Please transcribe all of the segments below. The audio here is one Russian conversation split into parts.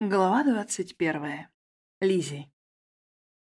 Глава двадцать первая. Лизи.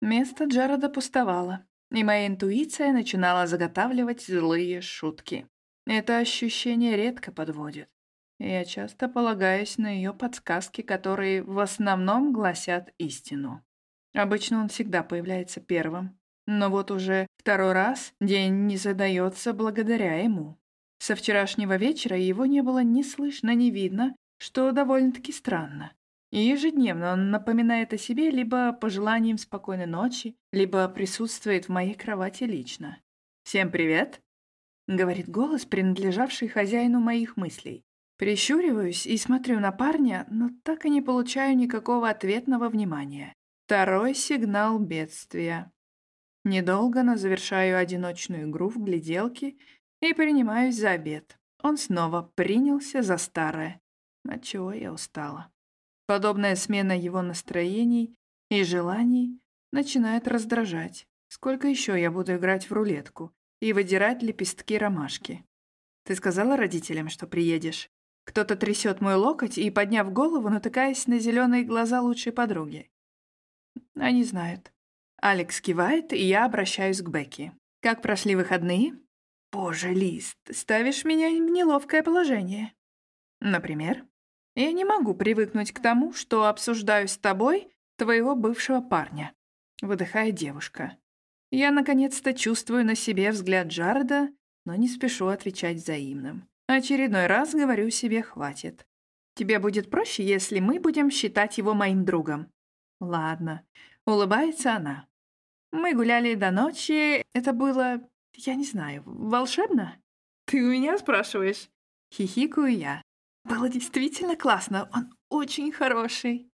Место Джареда пустовало, и моя интуиция начинала заготавливать злые шутки. Это ощущение редко подводит. Я часто полагаюсь на ее подсказки, которые в основном гласят истину. Обычно он всегда появляется первым, но вот уже второй раз день не задается благодаря ему. Со вчерашнего вечера его не было ни слышно, ни видно, что довольно-таки странно. И ежедневно он напоминает о себе либо пожеланием спокойной ночи, либо присутствует в моей кровати лично. «Всем привет!» — говорит голос, принадлежавший хозяину моих мыслей. Прищуриваюсь и смотрю на парня, но так и не получаю никакого ответного внимания. Второй сигнал бедствия. Недолго, но завершаю одиночную игру в гляделки и принимаюсь за обед. Он снова принялся за старое. Отчего я устала. Подобная смена его настроений и желаний начинает раздражать. Сколько еще я буду играть в рулетку и выдирать лепестки ромашки? Ты сказала родителям, что приедешь? Кто-то трясет мой локоть и, подняв голову, натыкаясь на зеленые глаза лучшей подруги. Они знают. Алекс кивает, и я обращаюсь к Бекки. Как прошли выходные? Боже, Лист, ставишь меня в неловкое положение. Например? Я не могу привыкнуть к тому, что обсуждаю с тобой твоего бывшего парня. Выдыхает девушка. Я наконец-то чувствую на себе взгляд Джареда, но не спешу отвечать взаимным. Очередной раз говорю себе «хватит». Тебе будет проще, если мы будем считать его моим другом. Ладно. Улыбается она. Мы гуляли до ночи. Это было, я не знаю, волшебно? Ты у меня спрашиваешь? Хихикаю я. Было действительно классно, он очень хороший.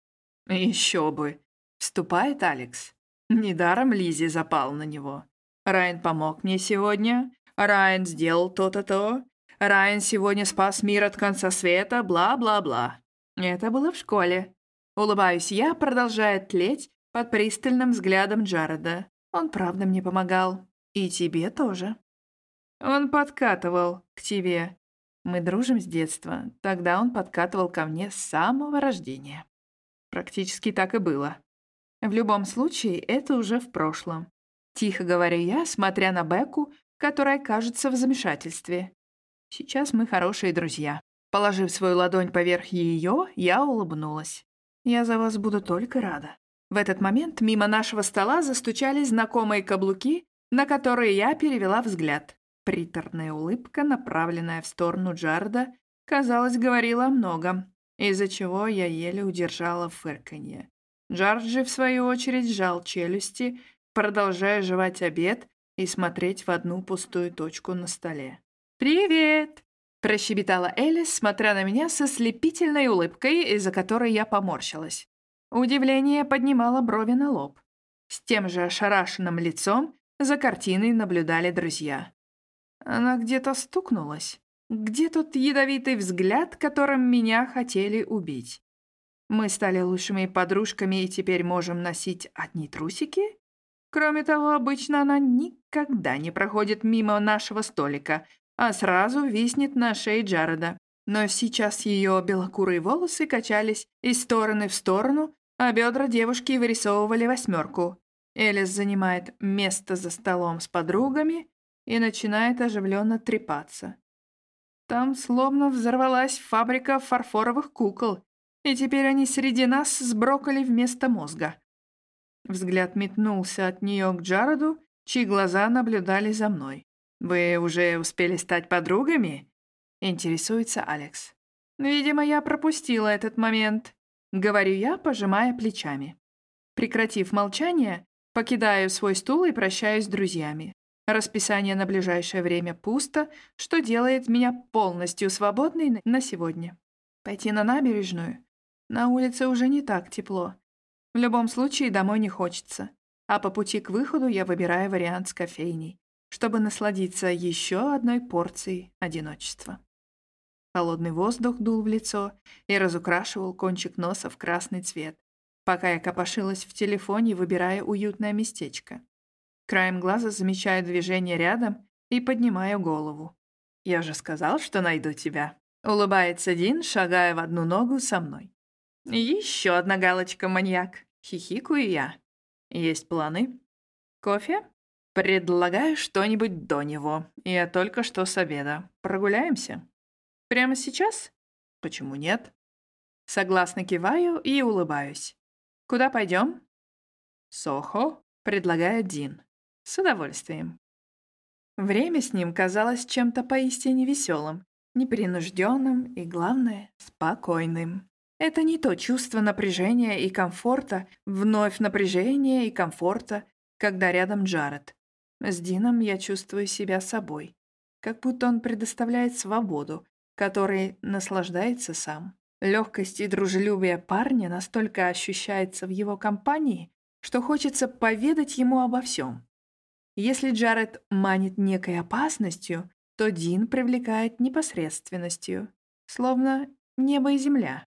Еще бы. Вступает Алекс. Недаром Лизи запал на него. Райан помог мне сегодня. Райан сделал то-то то. Райан сегодня спас мир от конца света, бла-бла-бла. Это было в школе. Улыбаюсь я, продолжая тлеть под пристальным взглядом Джареда. Он правда мне помогал. И тебе тоже. Он подкатывал к тебе. Мы дружим с детства. Тогда он подкатывал ко мне с самого рождения. Практически так и было. В любом случае, это уже в прошлом. Тихо говорю я, смотря на Беку, которая кажется в замешательстве. Сейчас мы хорошие друзья. Положив свою ладонь поверх ее, я улыбнулась. Я за вас буду только рада. В этот момент мимо нашего стола застучали знакомые каблуки, на которые я перевела взгляд. Приторная улыбка, направленная в сторону Джарда, казалось, говорила о многом, из-за чего я еле удержала фырканье. Джарджи, в свою очередь, сжал челюсти, продолжая жевать обед и смотреть в одну пустую точку на столе. «Привет!» – прощебетала Элис, смотря на меня со слепительной улыбкой, из-за которой я поморщилась. Удивление поднимало брови на лоб. С тем же ошарашенным лицом за картиной наблюдали друзья. Она где-то стукнулась. Где тот ядовитый взгляд, которым меня хотели убить? Мы стали лучшими подружками и теперь можем носить одни трусики? Кроме того, обычно она никогда не проходит мимо нашего столика, а сразу виснет на шее Джареда. Но сейчас ее белокурые волосы качались из стороны в сторону, а бедра девушки вырисовывали восьмерку. Элис занимает место за столом с подругами, и начинает оживленно трепаться. Там словно взорвалась фабрика фарфоровых кукол, и теперь они среди нас с брокколи вместо мозга. Взгляд метнулся от нее к Джароду, чьи глаза наблюдали за мной. «Вы уже успели стать подругами?» — интересуется Алекс. «Видимо, я пропустила этот момент», — говорю я, пожимая плечами. Прекратив молчание, покидаю свой стул и прощаюсь с друзьями. Расписание на ближайшее время пусто, что делает меня полностью свободной на сегодня. Пойти на набережную? На улице уже не так тепло. В любом случае домой не хочется. А по пути к выходу я выбираю вариант с кофейней, чтобы насладиться еще одной порцией одиночества. Холодный воздух дул в лицо и разукрашивал кончик носа в красный цвет, пока я копошилась в телефоне, выбирая уютное местечко. Краем глаза замечаю движение рядом и поднимаю голову. «Я же сказал, что найду тебя», — улыбается Дин, шагая в одну ногу со мной. Еще одна галочка, маньяк. Хихикаю я. Есть планы? Кофе? Предлагаю что-нибудь до него. Я только что с обеда. Прогуляемся? Прямо сейчас? Почему нет? Согласно киваю и улыбаюсь. Куда пойдем? Сохо, предлагает Дин. С удовольствием. Время с ним казалось чем-то поистине веселым, непринужденным и, главное, спокойным. Это не то чувство напряжения и комфорта, вновь напряжения и комфорта, когда рядом Джаред. С Дином я чувствую себя собой, как будто он предоставляет свободу, которой наслаждается сам. Легкость и дружелюбие парня настолько ощущается в его компании, что хочется поведать ему обо всем. Если Джаред манит некой опасностью, то Дин привлекает непосредственностью, словно небо и земля.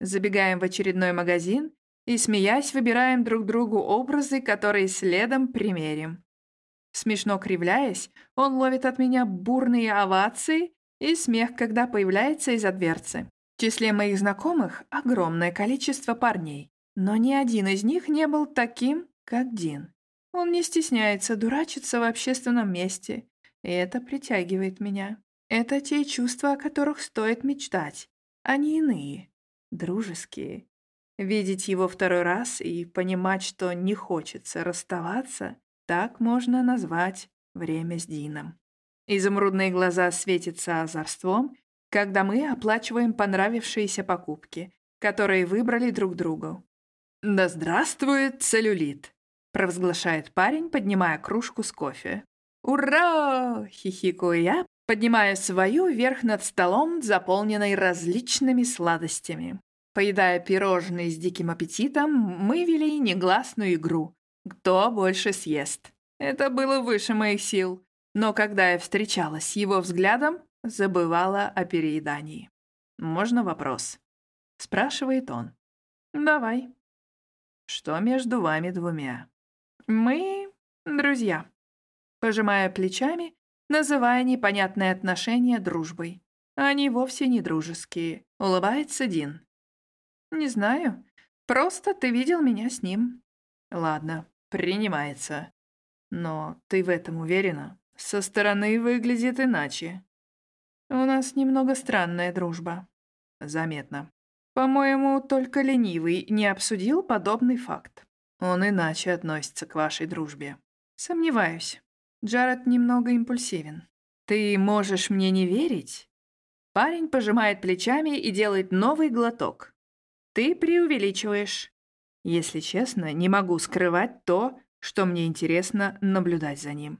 Забегаем в очередной магазин и, смеясь, выбираем друг другу образы, которые следом примерим. Смешно кривляясь, он ловит от меня бурные овации и смех, когда появляется из-за дверцы. В числе моих знакомых огромное количество парней, но ни один из них не был таким, как Дин. Он не стесняется дурачиться в общественном месте, и это притягивает меня. Это те чувства, о которых стоит мечтать, а не иные, дружеские. Видеть его второй раз и понимать, что не хочется расставаться, так можно назвать время с Дином. Изумрудные глаза светятся озорством, когда мы оплачиваем понравившиеся покупки, которые выбрали друг другу. «Да здравствует целлюлит!» Провозглашает парень, поднимая кружку с кофе. «Ура!» — хихикаю я, поднимая свою вверх над столом, заполненной различными сладостями. Поедая пирожные с диким аппетитом, мы вели негласную игру «Кто больше съест?». Это было выше моих сил, но когда я встречалась с его взглядом, забывала о переедании. «Можно вопрос?» — спрашивает он. «Давай». «Что между вами двумя?» Мы друзья. Пожимая плечами, называя непонятные отношения дружбой. Они вовсе не дружеские. Улыбается Дин. Не знаю. Просто ты видел меня с ним. Ладно, принимается. Но ты в этом уверена? Со стороны выглядит иначе. У нас немного странная дружба. Заметно. По-моему, только ленивый не обсудил подобный факт. Он иначе относится к вашей дружбе. Сомневаюсь. Джаред немного импульсивен. Ты можешь мне не верить? Парень пожимает плечами и делает новый глоток. Ты преувеличиваешь. Если честно, не могу скрывать то, что мне интересно наблюдать за ним.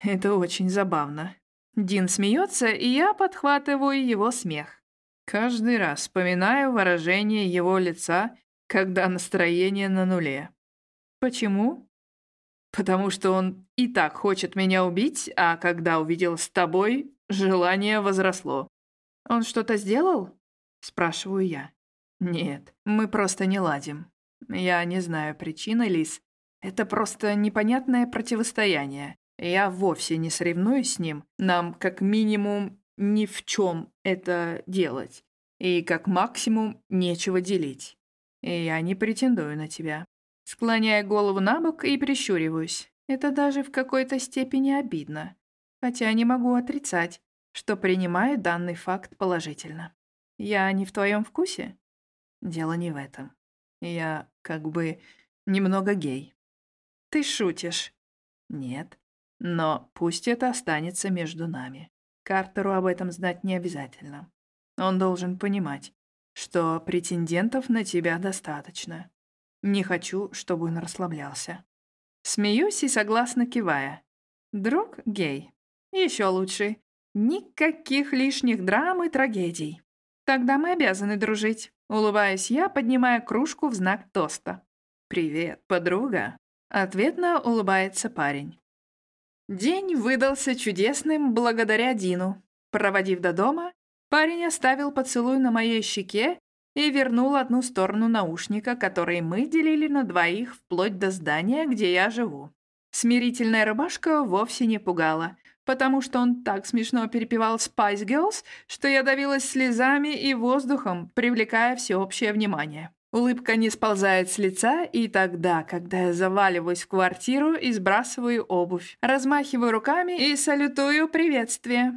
Это очень забавно. Дин смеется, и я подхватываю его смех. Каждый раз вспоминаю выражение его лица, когда настроение на нуле. Почему? Потому что он и так хочет меня убить, а когда увидел с тобой, желание возросло. Он что-то сделал? Спрашиваю я. Нет, мы просто не ладим. Я не знаю причины, Лис. Это просто непонятное противостояние. Я вовсе не соревнуюсь с ним. Нам, как минимум, ни в чем это делать. И как максимум нечего делить. И я не претендую на тебя. Склоняя голову на бок и прищуриваюсь. Это даже в какой-то степени обидно. Хотя не могу отрицать, что принимаю данный факт положительно. Я не в твоем вкусе? Дело не в этом. Я как бы немного гей. Ты шутишь? Нет. Но пусть это останется между нами. Картеру об этом знать не обязательно. Он должен понимать, что претендентов на тебя достаточно. Не хочу, чтобы он расслаблялся. Смеюсь и согласно кивая. Друг гей. Еще лучше. Никаких лишних драм и трагедий. Тогда мы обязаны дружить. Улыбаюсь я, поднимая кружку в знак тоста. «Привет, подруга!» Ответно улыбается парень. День выдался чудесным благодаря Дину. Проводив до дома, парень оставил поцелуй на моей щеке и вернул одну сторону наушника, который мы делили на двоих вплоть до здания, где я живу. Смирительная рубашка вовсе не пугала, потому что он так смешно перепевал Spice Girls, что я давилась слезами и воздухом, привлекая всеобщее внимание. Улыбка не сползает с лица, и тогда, когда я заваливаюсь в квартиру и сбрасываю обувь, размахиваю руками и салютую приветствие.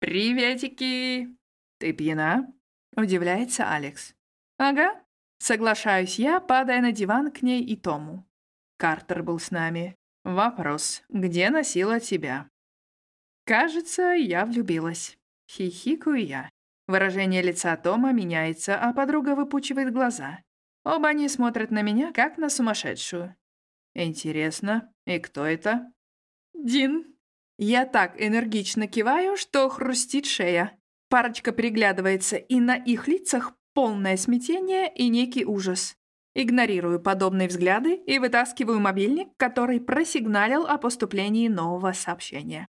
«Приветики!» «Ты пьяна?» — удивляется Алекс. «Ага». Соглашаюсь я, падая на диван к ней и Тому. Картер был с нами. Вопрос, где носила тебя? Кажется, я влюбилась. Хихикаю я. Выражение лица Тома меняется, а подруга выпучивает глаза. Оба они смотрят на меня, как на сумасшедшую. Интересно, и кто это? Дин. Я так энергично киваю, что хрустит шея. Парочка приглядывается, и на их лицах полное смятение и некий ужас. Игнорирую подобные взгляды и вытаскиваю мобильник, который просигналил о поступлении нового сообщения.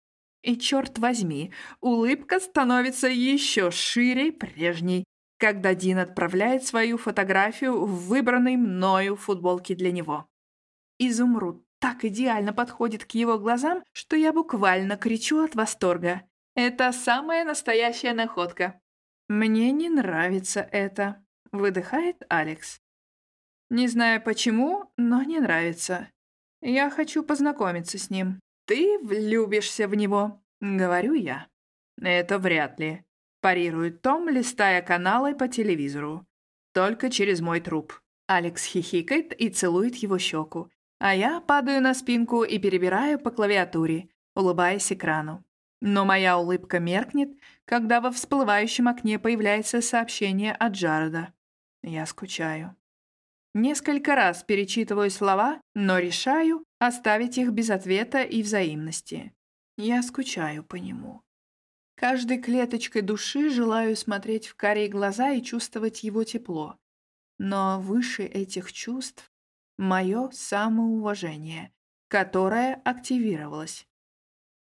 И черт возьми, улыбка становится еще шире прежней, когда Дин отправляет свою фотографию в выбранной мною футболке для него. Изумруд так идеально подходит к его глазам, что я буквально кричу от восторга. Это самая настоящая находка. Мне не нравится это, выдыхает Алекс. Не знаю почему, но не нравится. Я хочу познакомиться с ним. Ты влюбишься в него, говорю я. Это вряд ли, парирует Том, листая каналы по телевизору. Только через мой труп. Алекс хихикает и целует его щеку, а я падаю на спинку и перебираю по клавиатуре, улыбаясь экрану. Но моя улыбка меркнет, когда во всплывающем окне появляется сообщение от Джареда. Я скучаю. Несколько раз перечитываю слова, но решаю оставить их без ответа и взаимности. Я скучаю по нему. Каждой клеточкой души желаю смотреть в карие глаза и чувствовать его тепло. Но выше этих чувств — мое самоуважение, которое активировалось.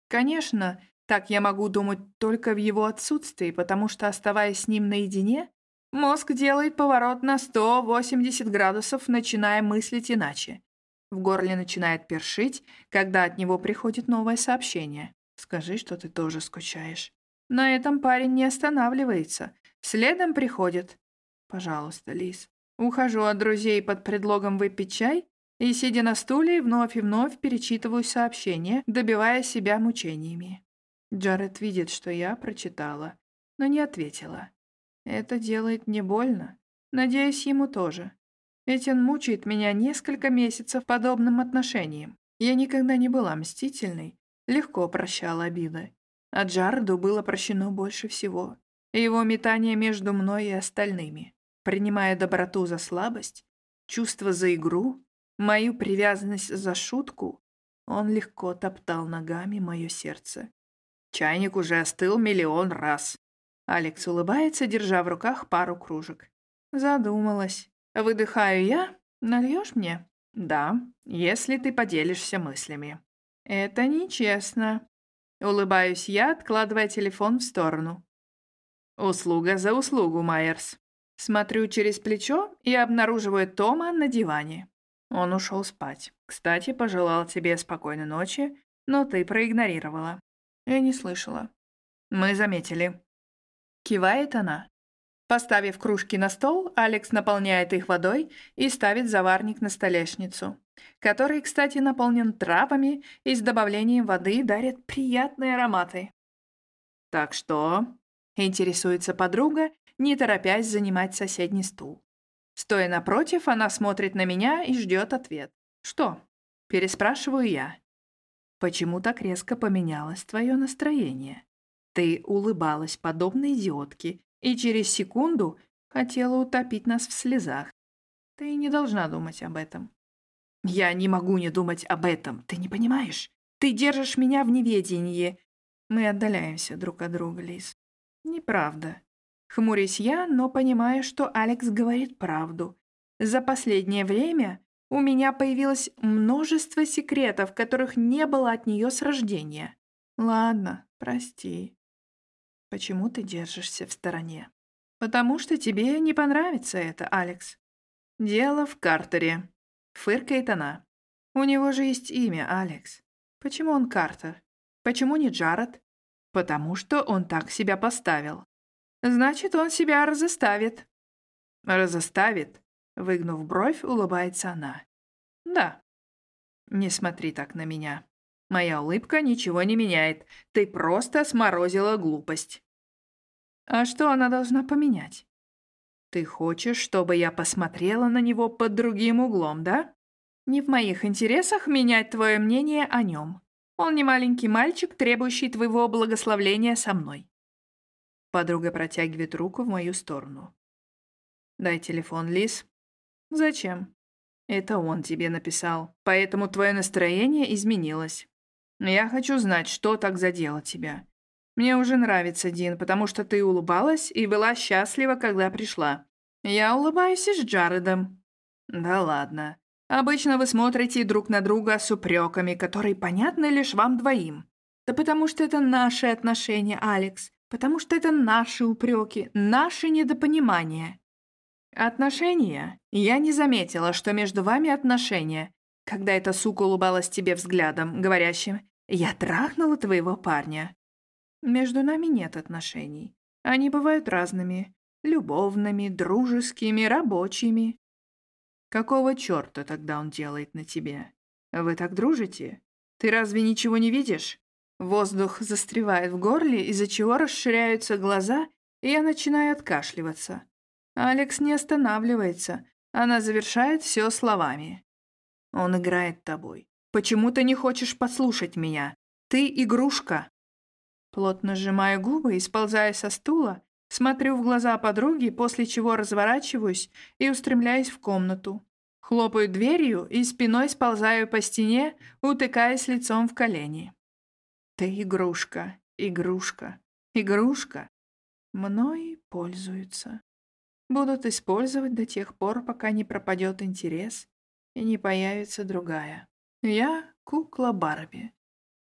Конечно, так я могу думать только в его отсутствии, потому что, оставаясь с ним наедине, мозг делает поворот на 180 градусов, начиная мыслить иначе. В горле начинает першить, когда от него приходит новое сообщение. «Скажи, что ты тоже скучаешь». На этом парень не останавливается. Следом приходит. «Пожалуйста, Лис». Ухожу от друзей под предлогом выпить чай и, сидя на стуле, вновь и вновь перечитываю сообщения, добивая себя мучениями. Джаред видит, что я прочитала, но не ответила. Это делает мне больно. Надеюсь, ему тоже. Он мучает меня несколько месяцев подобным отношением. Я никогда не была мстительной, легко прощала обиды. А Джареду было прощено больше всего. Его метание между мной и остальными. Принимая доброту за слабость, чувство за игру, мою привязанность за шутку, он легко топтал ногами мое сердце. Чайник уже остыл миллион раз. Алекс улыбается, держа в руках пару кружек. Задумалась. Выдыхаю я. Нальешь мне? Да, если ты поделишься мыслями. Это нечестно. Улыбаюсь я, откладывая телефон в сторону. Услуга за услугу, Майерс. Смотрю через плечо и обнаруживаю Тома на диване. Он ушел спать. Кстати, пожелал тебе спокойной ночи, но ты проигнорировала. Я не слышала. Мы заметили. Кивает она. Поставив кружки на стол, Алекс наполняет их водой и ставит заварник на столешницу, который, кстати, наполнен травами и с добавлением воды дарит приятные ароматы. «Так что?» — интересуется подруга, не торопясь занимать соседний стул. Стоя напротив, она смотрит на меня и ждет ответ. «Что?» — переспрашиваю я. Почему так резко поменялось твое настроение? Ты улыбалась подобно идиотке и через секунду хотела утопить нас в слезах. Ты не должна думать об этом. Я не могу не думать об этом, ты не понимаешь? Ты держишь меня в неведении. Мы отдаляемся друг от друга, Лиз. Неправда. Хмурюсь я, но понимаю, что Алекс говорит правду. За последнее время у меня появилось множество секретов, которых не было от нее с рождения. Ладно, прости. Почему ты держишься в стороне? Потому что тебе не понравится это, Алекс. Дело в Картере. Фыркает она. У него же есть имя, Алекс. Почему он Картер? Почему не Джаред? Потому что он так себя поставил. Значит, он себя разоставит. Разоставит Выгнув бровь, улыбается она. Да. Не смотри так на меня. Моя улыбка ничего не меняет. Ты просто сморозила глупость. А что она должна поменять? Ты хочешь, чтобы я посмотрела на него под другим углом, да? Не в моих интересах менять твое мнение о нем. Он не маленький мальчик, требующий твоего благословления со мной. Подруга протягивает руку в мою сторону. Дай телефон, Лис. Зачем? Это он тебе написал, поэтому твое настроение изменилось. Я хочу знать, что так задело тебя. Мне уже нравится, Дин, потому что ты улыбалась и была счастлива, когда пришла. Я улыбаюсь и с Джаредом. Да ладно. Обычно вы смотрите друг на друга с упреками, которые понятны лишь вам двоим. Да потому что это наши отношения, Алекс. Потому что это наши упреки, наши недопонимания. Отношения? Я не заметила, что между вами отношения, когда эта сука улыбалась тебе взглядом, говорящим «Я трахнула твоего парня». Между нами нет отношений. Они бывают разными. Любовными, дружескими, рабочими. Какого черта тогда он делает на тебе? Вы так дружите? Ты разве ничего не видишь? Воздух застревает в горле, из-за чего расширяются глаза, и я начинаю откашливаться. Алекс не останавливается. Она завершает все словами. Он играет тобой. Почему ты не хочешь послушать меня? Ты игрушка. Плотно сжимаю губы и, сползая со стула, смотрю в глаза подруги, после чего разворачиваюсь и устремляюсь в комнату. Хлопаю дверью и спиной сползаю по стене, утыкаясь лицом в колени. Ты игрушка, игрушка, игрушка. Мной пользуются. Будут использовать до тех пор, пока не пропадет интерес и не появится другая. Я кукла Барби.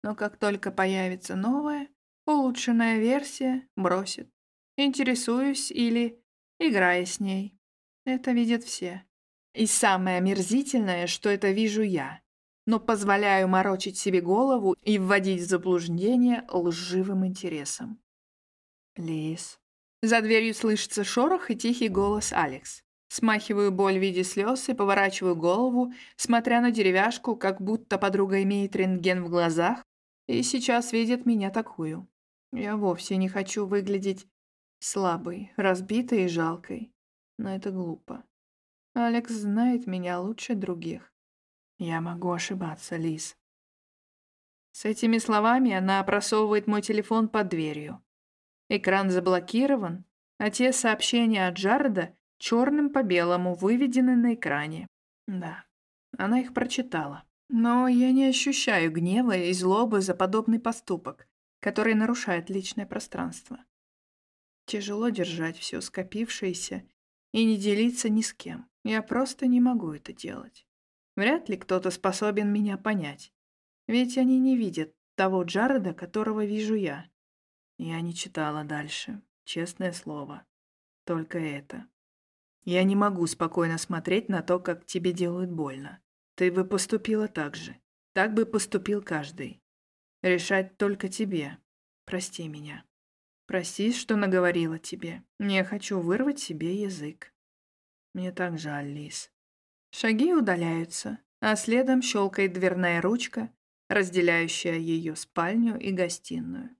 Но как только появится новая, улучшенная версия, бросит. Интересуюсь или играя с ней. Это видят все. И самое омерзительное, что это вижу я. Но позволяю морочить себе голову и вводить в заблуждение лживым интересом. Лис. За дверью слышится шорох и тихий голос Алекс. Смахиваю боль в виде слез и поворачиваю голову, смотря на деревяшку, как будто подруга имеет рентген в глазах и сейчас видит меня такую. Я вовсе не хочу выглядеть слабой, разбитой и жалкой. Но это глупо. Алекс знает меня лучше других. Я могу ошибаться, Лиз. С этими словами она просовывает мой телефон под дверью. Экран заблокирован, а те сообщения от Джареда черным по белому выведены на экране. Да, она их прочитала. Но я не ощущаю гнева и злобы за подобный поступок который нарушает личное пространство. Тяжело держать все скопившееся и не делиться ни с кем. Я просто не могу это делать. Вряд ли кто-то способен меня понять. Ведь они не видят того Джареда, которого вижу я. Я не читала дальше, честное слово. Только это. Я не могу спокойно смотреть на то, как тебе делают больно. Ты бы поступила так же. Так бы поступил каждый. Решать только тебе. Прости меня. Прости, что наговорила тебе. Не хочу вырвать себе язык. Мне так жаль, Лис. Шаги удаляются, а следом щелкает дверная ручка, разделяющая ее спальню и гостиную.